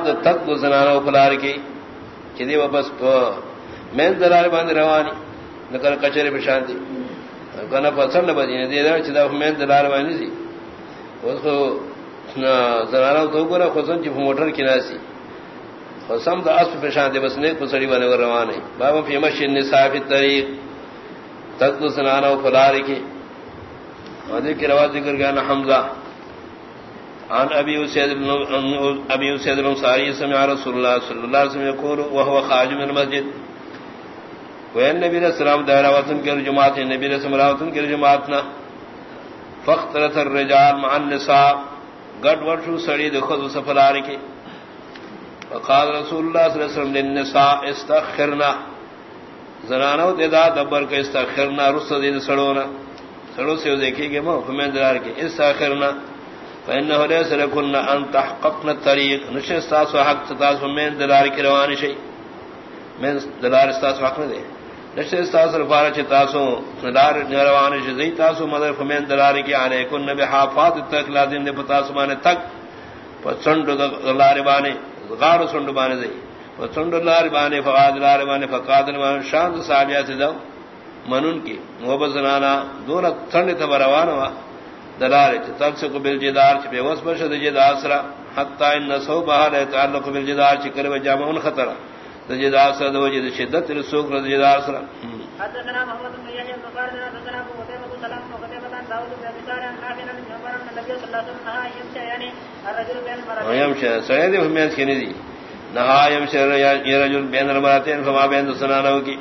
باب تک زنانو پلار کی چدی و بس مین دلال باندھ روانی، نکر کچرے پشانتی کنا پسند بدی نے دے دا چدا مین دلال باندھ سی اس کو زنانو تو گرا خصن چ موٹر کی ناسی خصم دا اس پشانتی بس نے پسڑی باندھ روانی۔ باب فی مشی النساء فی الطریق تک زنانو پلار کی۔ ودی کی رواز ذکر گیا حمزہ۔ عن ابي اسيد بن ابي اسيد بن سمع رسول الله صلى الله عليه وسلم يقول، وهو خارج من المسجد. وين النبي صلى الله عليه وسلم دائرة وطن کے جماعت النبي صلى الله عليه وسلم کے جماعتنا. فاختلط الرجال مع النساء. قد ورشو سڑی دخل سفلار کی. وقال رسول الله صلى الله عليه وسلم للنساء استخرنا. زنانو دیدا دبر کے استخرنا رس دید سڑونا. سڑو سے دیکھیں گے مو فمین دلار کے استخرنا. فإنه ليس لكن أن تحققنا الطريق. نشي استاس حق تتاس من دلار کی روانی شيء. من دلار استاس حق نہ دے نشي استاس الفارچ تاسو دلار روانی شيء. زي تاسو مدر فمن دلار کی آنے. کن بحافات تک لازم نے پتاس مانے تک. پسند دلار بانے. غار سند بانے دے پسند دلار بانے. فقاد دلار بانے. فقاد بانے. شان صاحبیا سے دو منن کی. محبت زنانا دون تھنڈ تھا روانہ دلال تک سے قبل جدار چ بے وس برشد جد اسرا حتا ان نسو بہر تعلق قبل جدار چ کرے جامع ان خطر۔ جد اسرا دو جد شدت رسوک رض جد اسرا حدثنا محمد بن يحيى بن قال حدثنا ابو قتيبة بن سلام بن قتيبة عن داود بن ابي طالب عن نافع عن عمر ان النبي صلى الله عليه وسلم نهى يمشي يعني الرجل بين المرأتين يمشي سيدي فهمت كنيدي نهى يمشي الرجل بين المرأتين فما بين سنانه کی۔